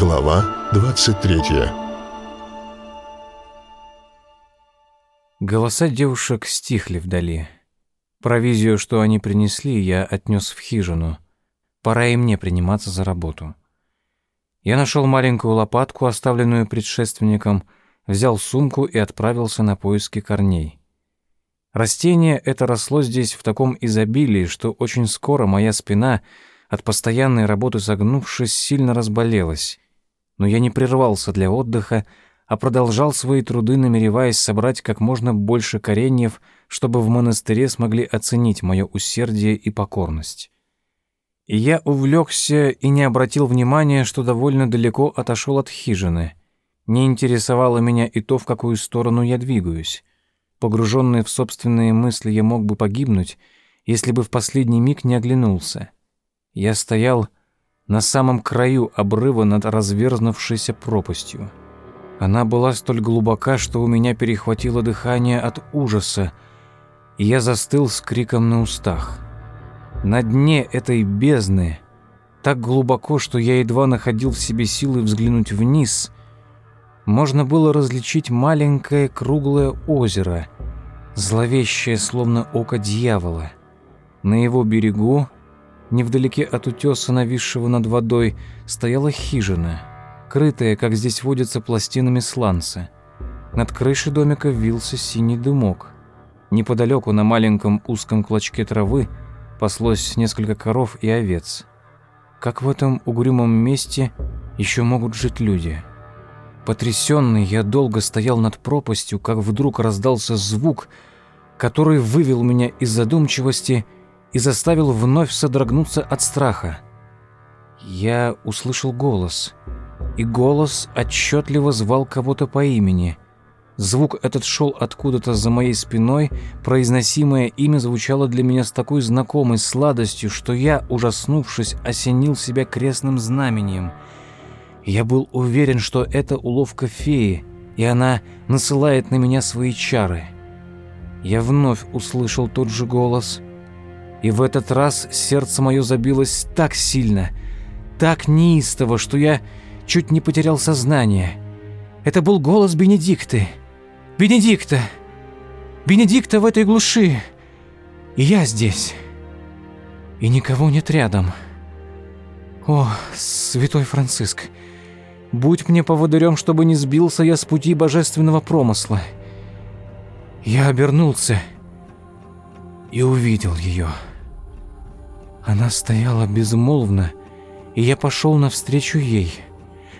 Глава 23 Голоса девушек стихли вдали. Провизию, что они принесли, я отнес в хижину. Пора и мне приниматься за работу. Я нашел маленькую лопатку, оставленную предшественником, взял сумку и отправился на поиски корней. Растение это росло здесь в таком изобилии, что очень скоро моя спина, от постоянной работы согнувшись, сильно разболелась. Но я не прервался для отдыха, а продолжал свои труды, намереваясь собрать как можно больше кореньев, чтобы в монастыре смогли оценить мое усердие и покорность. И я увлекся и не обратил внимания, что довольно далеко отошел от хижины. Не интересовало меня и то, в какую сторону я двигаюсь. Погруженный в собственные мысли, я мог бы погибнуть, если бы в последний миг не оглянулся. Я стоял на самом краю обрыва над разверзнувшейся пропастью. Она была столь глубока, что у меня перехватило дыхание от ужаса, и я застыл с криком на устах. На дне этой бездны, так глубоко, что я едва находил в себе силы взглянуть вниз, можно было различить маленькое круглое озеро, зловещее, словно око дьявола. На его берегу, невдалеке от утеса, нависшего над водой, стояла хижина, крытая, как здесь водятся, пластинами сланца. Над крышей домика вился синий дымок. Неподалеку на маленьком узком клочке травы паслось несколько коров и овец. Как в этом угрюмом месте еще могут жить люди?» Потрясенный, я долго стоял над пропастью, как вдруг раздался звук, который вывел меня из задумчивости и заставил вновь содрогнуться от страха. Я услышал голос, и голос отчетливо звал кого-то по имени. Звук этот шел откуда-то за моей спиной, произносимое имя звучало для меня с такой знакомой сладостью, что я, ужаснувшись, осенил себя крестным знамением — я был уверен, что это уловка феи, и она насылает на меня свои чары. Я вновь услышал тот же голос, и в этот раз сердце мое забилось так сильно, так неистово, что я чуть не потерял сознание. Это был голос Бенедикты. «Бенедикта! Бенедикта в этой глуши! И я здесь! И никого нет рядом!» «О, святой Франциск!» Будь мне поводырем, чтобы не сбился я с пути божественного промысла. Я обернулся и увидел ее. Она стояла безмолвно, и я пошел навстречу ей.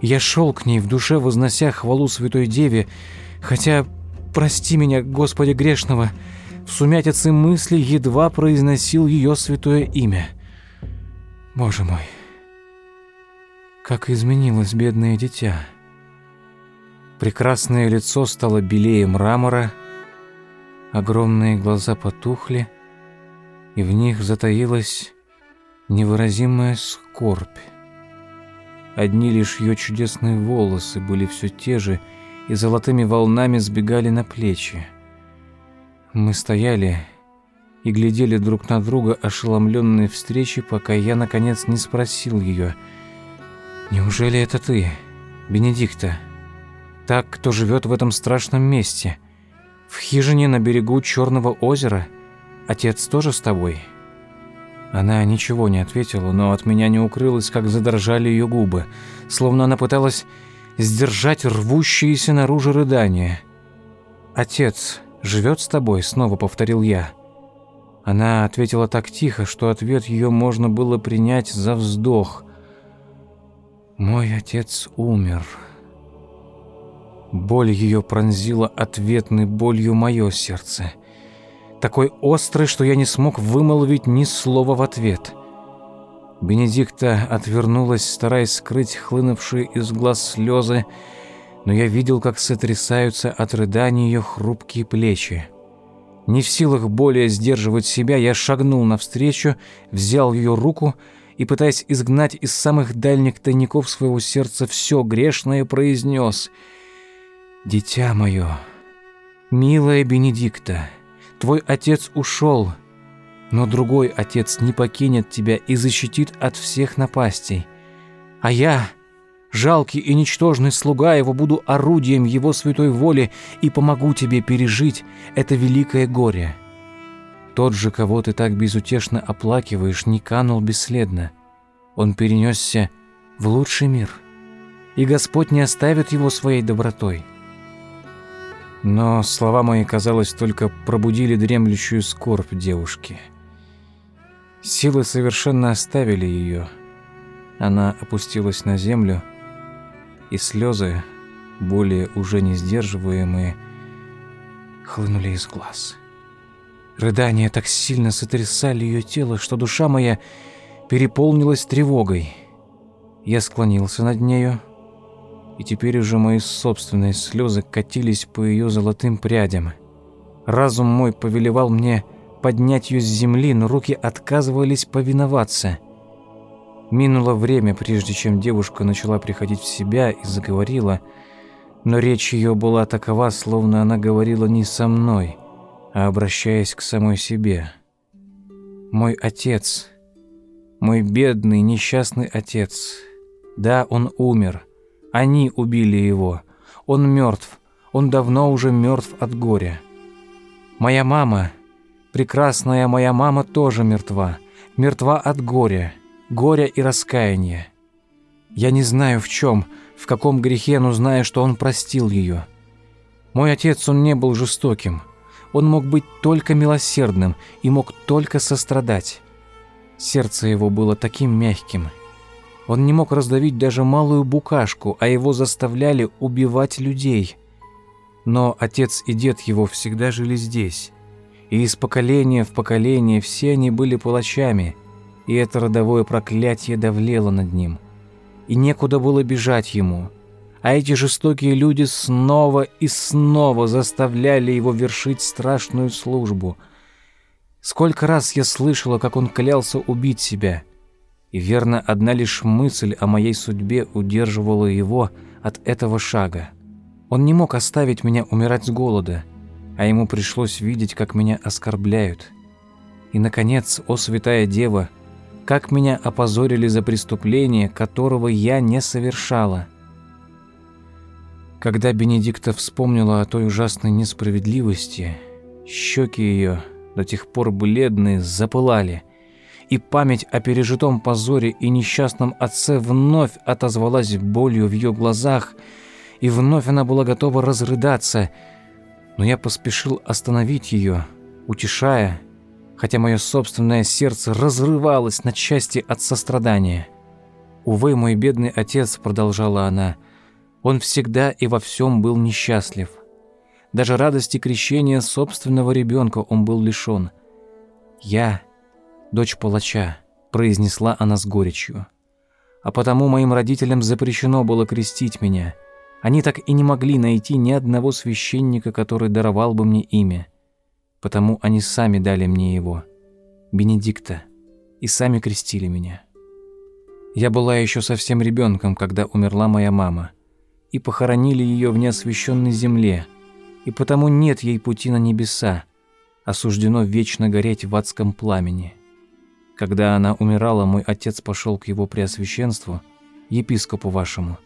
Я шел к ней в душе, вознося хвалу Святой Деве, хотя, прости меня, Господи грешного, в сумятице мысли едва произносил ее святое имя. Боже мой, как изменилось бедное дитя. Прекрасное лицо стало белее мрамора, огромные глаза потухли, и в них затаилась невыразимая скорбь. Одни лишь ее чудесные волосы были все те же и золотыми волнами сбегали на плечи. Мы стояли и глядели друг на друга, ошеломленные встречи, пока я, наконец, не спросил ее — Неужели это ты, Бенедикта? Так, кто живет в этом страшном месте? В хижине на берегу Черного озера? Отец тоже с тобой?» Она ничего не ответила, но от меня не укрылось, как задрожали ее губы, словно она пыталась сдержать рвущиеся наружу рыдания. «Отец живет с тобой?» — снова повторил я. Она ответила так тихо, что ответ ее можно было принять за вздох. Мой отец умер. Боль ее пронзила ответной болью мое сердце. Такой острый, что я не смог вымолвить ни слова в ответ. Бенедикта отвернулась, стараясь скрыть хлынувшие из глаз слезы, но я видел, как сотрясаются от рыданий ее хрупкие плечи. Не в силах более сдерживать себя, я шагнул навстречу, взял ее руку и, пытаясь изгнать из самых дальних тайников своего сердца все грешное, произнес «Дитя мое, милая Бенедикта, твой отец ушел, но другой отец не покинет тебя и защитит от всех напастей. А я жалкий и ничтожный слуга его, буду орудием его святой воли и помогу тебе пережить это великое горе. Тот же, кого ты так безутешно оплакиваешь, не канул бесследно. Он перенесся в лучший мир, и Господь не оставит его своей добротой. Но слова мои, казалось, только пробудили дремлющую скорбь девушки. Силы совершенно оставили ее. Она опустилась на землю, и слезы, более уже не сдерживаемые, хлынули из глаз. Рыдания так сильно сотрясали ее тело, что душа моя переполнилась тревогой. Я склонился над нею, и теперь уже мои собственные слезы катились по ее золотым прядям. Разум мой повелевал мне поднять ее с земли, но руки отказывались повиноваться. Минуло время, прежде чем девушка начала приходить в себя и заговорила, но речь ее была такова, словно она говорила не со мной, а обращаясь к самой себе. «Мой отец, мой бедный, несчастный отец, да, он умер, они убили его, он мертв, он давно уже мертв от горя. Моя мама, прекрасная моя мама тоже мертва, мертва от горя, горя и раскаяния. Я не знаю в чем, в каком грехе, но знаю, что он простил ее. Мой отец, он не был жестоким, он мог быть только милосердным и мог только сострадать. Сердце его было таким мягким. Он не мог раздавить даже малую букашку, а его заставляли убивать людей. Но отец и дед его всегда жили здесь. И из поколения в поколение все они были палачами, и это родовое проклятие давлело над ним. И некуда было бежать ему – а эти жестокие люди снова и снова заставляли его вершить страшную службу. Сколько раз я слышала, как он клялся убить себя, и верно, одна лишь мысль о моей судьбе удерживала его от этого шага. Он не мог оставить меня умирать с голода, а ему пришлось видеть, как меня оскорбляют. И, наконец, о святая дева, как меня опозорили за преступление, которого я не совершала. Когда Бенедикта вспомнила о той ужасной несправедливости, щеки ее, до тех пор бледные, запылали, и память о пережитом позоре и несчастном отце вновь отозвалась болью в ее глазах, и вновь она была готова разрыдаться, но я поспешил остановить ее, утешая, хотя мое собственное сердце разрывалось на части от сострадания. «Увы, мой бедный отец», — продолжала она, — он всегда и во всем был несчастлив. Даже радости крещения собственного ребенка он был лишен. «Я – дочь палача», – произнесла она с горечью. «А потому моим родителям запрещено было крестить меня. Они так и не могли найти ни одного священника, который даровал бы мне имя. Потому они сами дали мне его, Бенедикта, и сами крестили меня. Я была еще совсем ребенком, когда умерла моя мама – и похоронили ее в неосвященной земле, и потому нет ей пути на небеса, осуждено вечно гореть в адском пламени. Когда она умирала, мой отец пошел к его преосвященству, епископу вашему,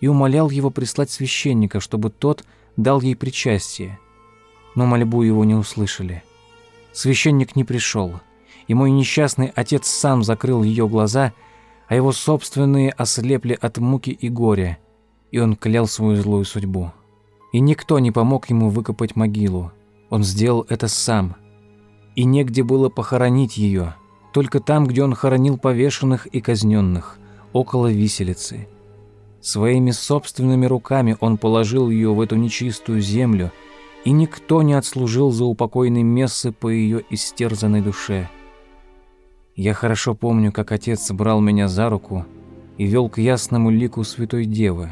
и умолял его прислать священника, чтобы тот дал ей причастие. Но мольбу его не услышали. Священник не пришел, и мой несчастный отец сам закрыл ее глаза, а его собственные ослепли от муки и горя, и он клял свою злую судьбу. И никто не помог ему выкопать могилу. Он сделал это сам. И негде было похоронить ее, только там, где он хоронил повешенных и казненных, около виселицы. Своими собственными руками он положил ее в эту нечистую землю, и никто не отслужил за упокойной мессы по ее истерзанной душе. Я хорошо помню, как отец брал меня за руку и вел к ясному лику Святой Девы,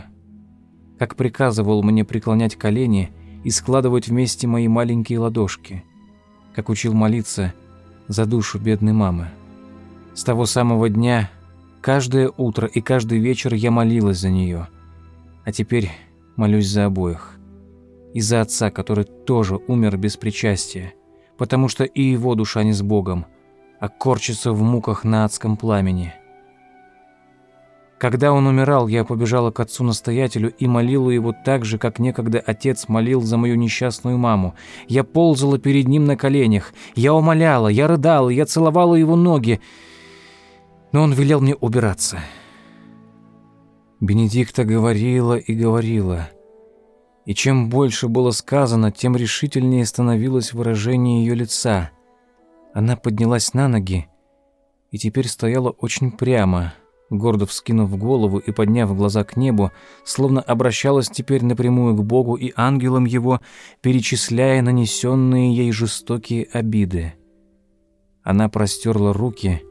как приказывал мне преклонять колени и складывать вместе мои маленькие ладошки, как учил молиться за душу бедной мамы. С того самого дня каждое утро и каждый вечер я молилась за нее, а теперь молюсь за обоих. И за отца, который тоже умер без причастия, потому что и его душа не с Богом, а корчится в муках на адском пламени – Когда он умирал, я побежала к отцу-настоятелю и молила его так же, как некогда отец молил за мою несчастную маму. Я ползала перед ним на коленях, я умоляла, я рыдала, я целовала его ноги, но он велел мне убираться. Бенедикта говорила и говорила, и чем больше было сказано, тем решительнее становилось выражение ее лица. Она поднялась на ноги и теперь стояла очень прямо, гордо вскинув голову и подняв глаза к небу, словно обращалась теперь напрямую к Богу и ангелам его, перечисляя нанесенные ей жестокие обиды. Она простерла руки,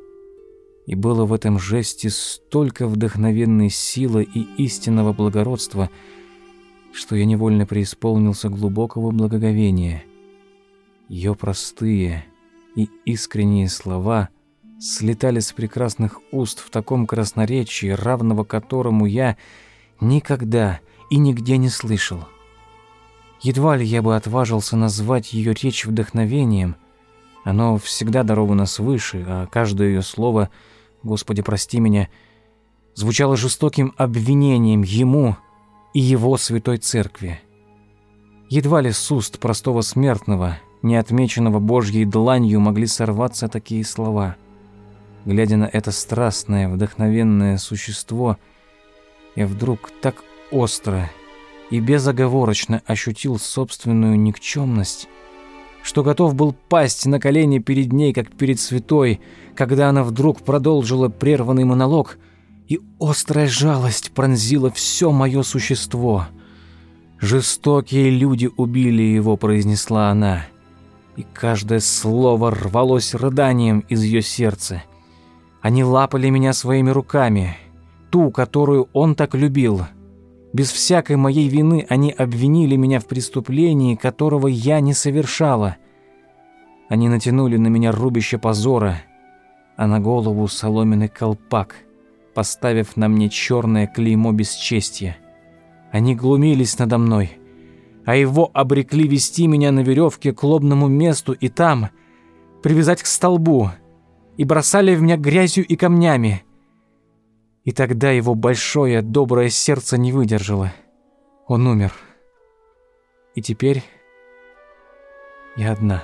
и было в этом жесте столько вдохновенной силы и истинного благородства, что я невольно преисполнился глубокого благоговения. Ее простые и искренние слова — слетали с прекрасных уст в таком красноречии, равного которому я никогда и нигде не слышал. Едва ли я бы отважился назвать ее речь вдохновением. Оно всегда даровано свыше, а каждое ее слово, Господи, прости меня, звучало жестоким обвинением ему и его святой церкви. Едва ли с уст простого смертного, не отмеченного Божьей дланью, могли сорваться такие слова — Глядя на это страстное, вдохновенное существо, я вдруг так остро и безоговорочно ощутил собственную никчемность, что готов был пасть на колени перед ней, как перед святой, когда она вдруг продолжила прерванный монолог, и острая жалость пронзила все мое существо. «Жестокие люди убили его», — произнесла она, и каждое слово рвалось рыданием из ее сердца. Они лапали меня своими руками, ту, которую он так любил. Без всякой моей вины они обвинили меня в преступлении, которого я не совершала. Они натянули на меня рубище позора, а на голову соломенный колпак, поставив на мне черное клеймо бесчестия. Они глумились надо мной, а его обрекли вести меня на веревке к лобному месту и там привязать к столбу — и бросали в меня грязью и камнями. И тогда его большое доброе сердце не выдержало. Он умер. И теперь я одна.